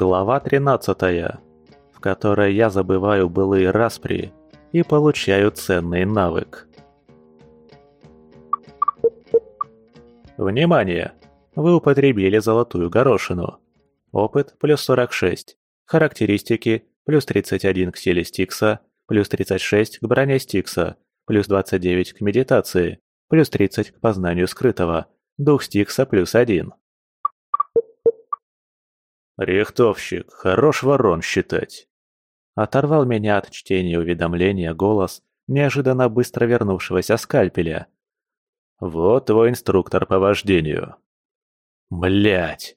Глава 13, в которой я забываю былые распри и получаю ценный навык. Внимание! Вы употребили золотую горошину. Опыт плюс 46. Характеристики плюс 31 к силе Стикса, плюс 36 к броне Стикса, плюс 29 к медитации, плюс 30 к познанию скрытого, дух Стикса плюс 1. «Рихтовщик, хорош ворон считать!» Оторвал меня от чтения уведомления голос неожиданно быстро вернувшегося скальпеля. «Вот твой инструктор по вождению». Блять!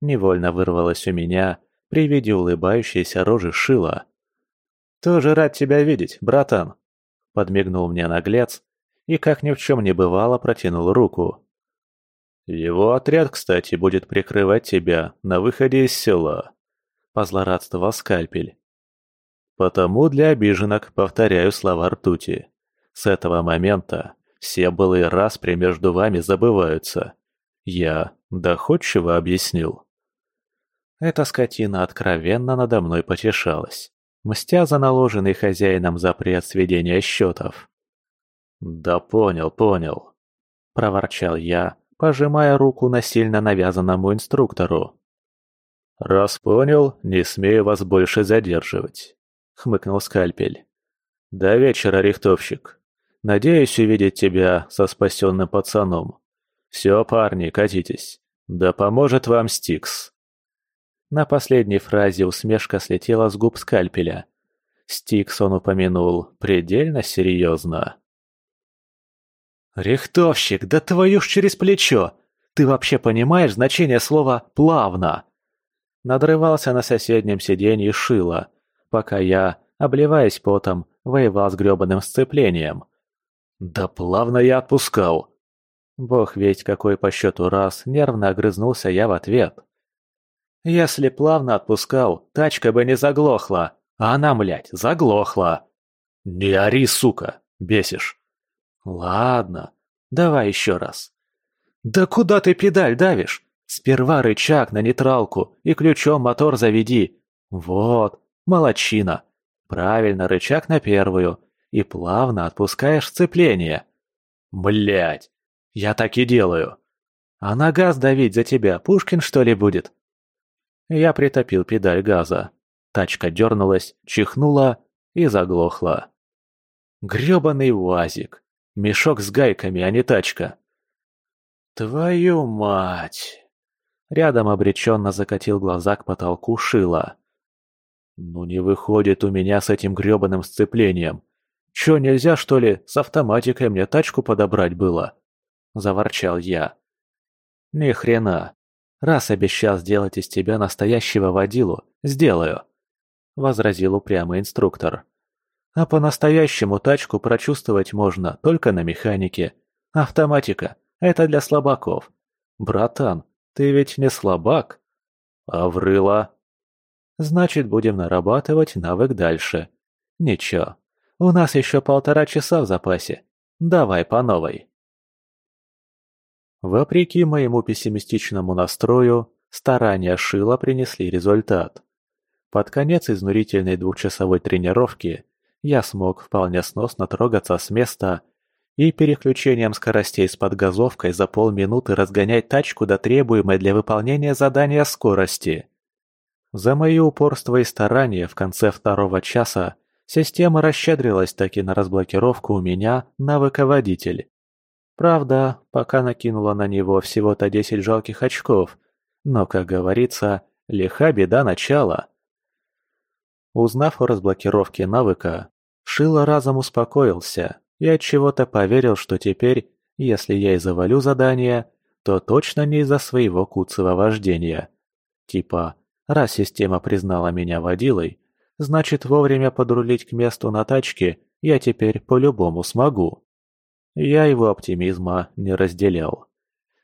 Невольно вырвалось у меня при виде улыбающейся рожи Шила. «Тоже рад тебя видеть, братан!» Подмигнул мне наглец и, как ни в чем не бывало, протянул руку. «Его отряд, кстати, будет прикрывать тебя на выходе из села», — позлорадствовал скальпель. «Потому для обиженок повторяю слова ртути. С этого момента все былые распри между вами забываются. Я доходчиво объяснил». Эта скотина откровенно надо мной потешалась, мстя за наложенный хозяином запрет сведения счетов. «Да понял, понял», — проворчал я, пожимая руку насильно навязанному инструктору. «Раз понял, не смею вас больше задерживать», — хмыкнул скальпель. «До вечера, рихтовщик. Надеюсь увидеть тебя со спасенным пацаном. Все, парни, катитесь. Да поможет вам Стикс». На последней фразе усмешка слетела с губ скальпеля. Стикс он упомянул предельно серьезно. «Рихтовщик, да твою ж через плечо! Ты вообще понимаешь значение слова «плавно»?» Надрывался на соседнем сиденье Шила, пока я, обливаясь потом, воевал с грёбаным сцеплением. «Да плавно я отпускал!» Бог ведь какой по счету раз, нервно огрызнулся я в ответ. «Если плавно отпускал, тачка бы не заглохла, а она, млять, заглохла!» «Не ори, сука, бесишь!» Ладно, давай еще раз. Да куда ты педаль давишь? Сперва рычаг на нейтралку и ключом мотор заведи. Вот, молодчина. Правильно, рычаг на первую. И плавно отпускаешь сцепление. Блять, я так и делаю. А на газ давить за тебя Пушкин что ли будет? Я притопил педаль газа. Тачка дернулась, чихнула и заглохла. Грёбаный УАЗик. Мешок с гайками, а не тачка. Твою мать! Рядом обреченно закатил глаза к потолку Шила. Ну не выходит у меня с этим грёбаным сцеплением. Чё, нельзя, что ли, с автоматикой мне тачку подобрать было? Заворчал я. Ни хрена. Раз обещал сделать из тебя настоящего водилу, сделаю. Возразил упрямый инструктор. А по-настоящему тачку прочувствовать можно только на механике. Автоматика – это для слабаков. Братан, ты ведь не слабак. Аврыла. Значит, будем нарабатывать навык дальше. Ничего, у нас еще полтора часа в запасе. Давай по новой. Вопреки моему пессимистичному настрою, старания Шила принесли результат. Под конец изнурительной двухчасовой тренировки я смог вполне сносно трогаться с места и переключением скоростей с подгазовкой за полминуты разгонять тачку до требуемой для выполнения задания скорости. За мои упорство и старания в конце второго часа система расщедрилась таки на разблокировку у меня навыка водитель. Правда, пока накинула на него всего-то 10 жалких очков, но, как говорится, лиха беда начала. Узнав о разблокировке навыка, Шило разом успокоился и от чего то поверил, что теперь, если я и завалю задание, то точно не из-за своего куцевого вождения. Типа, раз система признала меня водилой, значит вовремя подрулить к месту на тачке я теперь по-любому смогу. Я его оптимизма не разделял.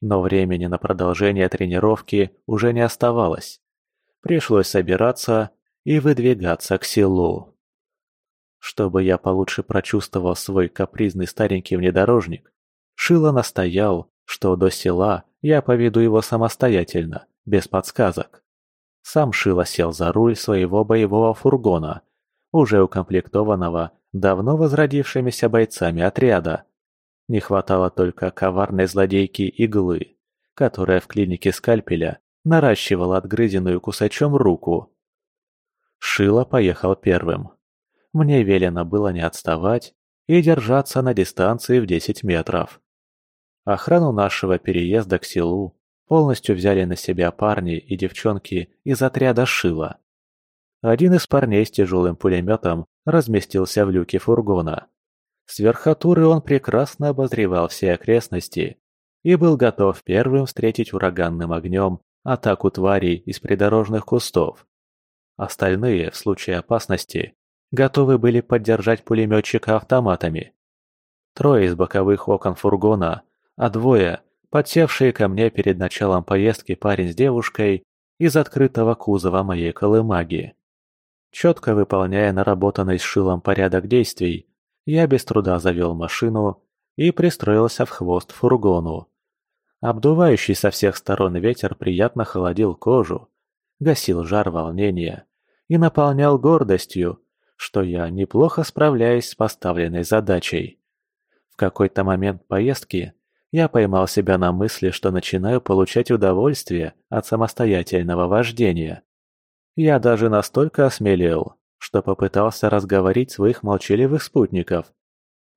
Но времени на продолжение тренировки уже не оставалось. Пришлось собираться и выдвигаться к селу. Чтобы я получше прочувствовал свой капризный старенький внедорожник, Шило настоял, что до села я поведу его самостоятельно, без подсказок. Сам Шило сел за руль своего боевого фургона, уже укомплектованного давно возродившимися бойцами отряда. Не хватало только коварной злодейки иглы, которая в клинике скальпеля наращивала отгрызенную кусачом руку. Шило поехал первым. Мне велено было не отставать и держаться на дистанции в 10 метров. Охрану нашего переезда к селу полностью взяли на себя парни и девчонки из отряда Шила. Один из парней с тяжелым пулеметом разместился в люке фургона. С верхотуры он прекрасно обозревал все окрестности и был готов первым встретить ураганным огнем атаку тварей из придорожных кустов. Остальные, в случае опасности, готовы были поддержать пулеметчика автоматами. Трое из боковых окон фургона, а двое, подсевшие ко мне перед началом поездки парень с девушкой, из открытого кузова моей колымаги. Четко выполняя наработанный с шилом порядок действий, я без труда завел машину и пристроился в хвост фургону. Обдувающий со всех сторон ветер приятно холодил кожу, гасил жар волнения и наполнял гордостью, что я неплохо справляюсь с поставленной задачей. В какой-то момент поездки я поймал себя на мысли, что начинаю получать удовольствие от самостоятельного вождения. Я даже настолько осмелел, что попытался разговорить своих молчаливых спутников.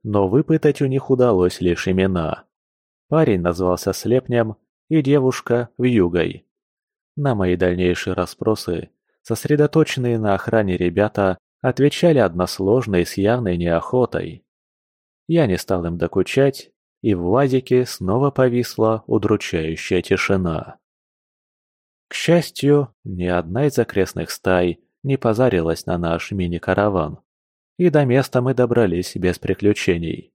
Но выпытать у них удалось лишь имена. Парень назвался Слепнем и девушка – Вьюгой. На мои дальнейшие расспросы, сосредоточенные на охране ребята, отвечали односложно и с явной неохотой. Я не стал им докучать, и в УАЗике снова повисла удручающая тишина. К счастью, ни одна из окрестных стай не позарилась на наш мини-караван, и до места мы добрались без приключений.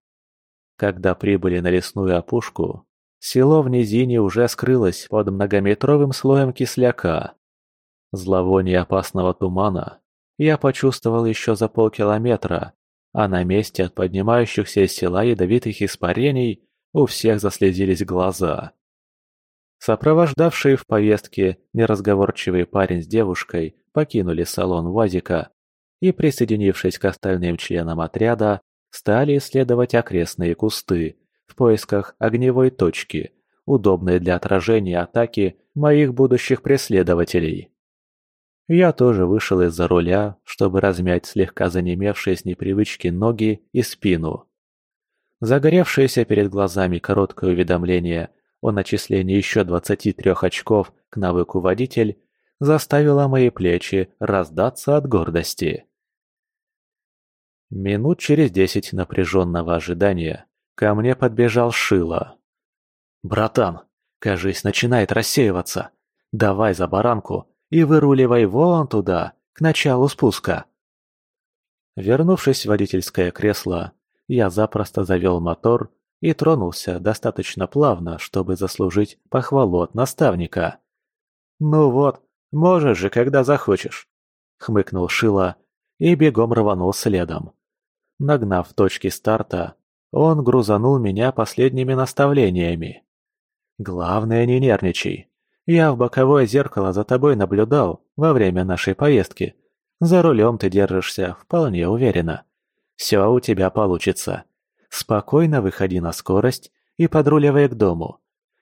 Когда прибыли на лесную опушку, село в низине уже скрылось под многометровым слоем кисляка. Зловоние опасного тумана я почувствовал еще за полкилометра, а на месте от поднимающихся из села ядовитых испарений у всех заслезились глаза. Сопровождавшие в поездке неразговорчивый парень с девушкой покинули салон УАЗика и, присоединившись к остальным членам отряда, стали исследовать окрестные кусты в поисках огневой точки, удобной для отражения атаки моих будущих преследователей. Я тоже вышел из-за руля, чтобы размять слегка занемевшие с непривычки ноги и спину. Загоревшееся перед глазами короткое уведомление о начислении еще 23 очков к навыку водитель заставило мои плечи раздаться от гордости. Минут через десять напряженного ожидания ко мне подбежал Шило. «Братан, кажись, начинает рассеиваться. Давай за баранку и выруливай вон туда, к началу спуска». Вернувшись в водительское кресло, я запросто завел мотор и тронулся достаточно плавно, чтобы заслужить похвалу от наставника. «Ну вот, можешь же, когда захочешь», — хмыкнул Шила и бегом рванул следом. Нагнав точки старта, он грузанул меня последними наставлениями. «Главное, не нервничай. Я в боковое зеркало за тобой наблюдал во время нашей поездки. За рулем ты держишься вполне уверенно. Все у тебя получится. Спокойно выходи на скорость и подруливай к дому.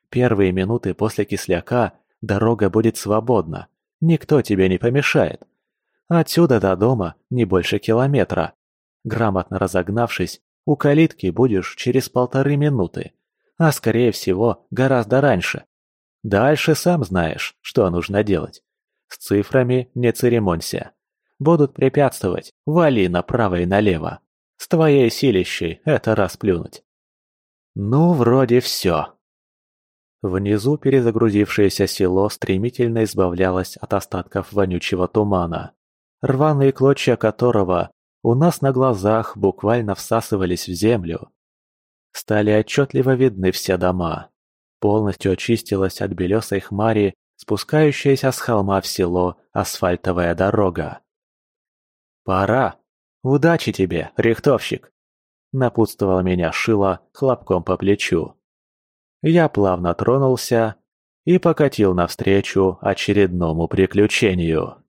Первые минуты после кисляка дорога будет свободна. Никто тебе не помешает. Отсюда до дома не больше километра. Грамотно разогнавшись, у калитки будешь через полторы минуты. А скорее всего, гораздо раньше. Дальше сам знаешь, что нужно делать. С цифрами не церемонься. Будут препятствовать, вали направо и налево. С твоей силищей это расплюнуть. Ну, вроде все. Внизу перезагрузившееся село стремительно избавлялось от остатков вонючего тумана, рваные клочья которого у нас на глазах буквально всасывались в землю. Стали отчетливо видны все дома. Полностью очистилась от белесой хмари спускающаяся с холма в село асфальтовая дорога. «Пора! Удачи тебе, рихтовщик!» Напутствовал меня Шила хлопком по плечу. Я плавно тронулся и покатил навстречу очередному приключению.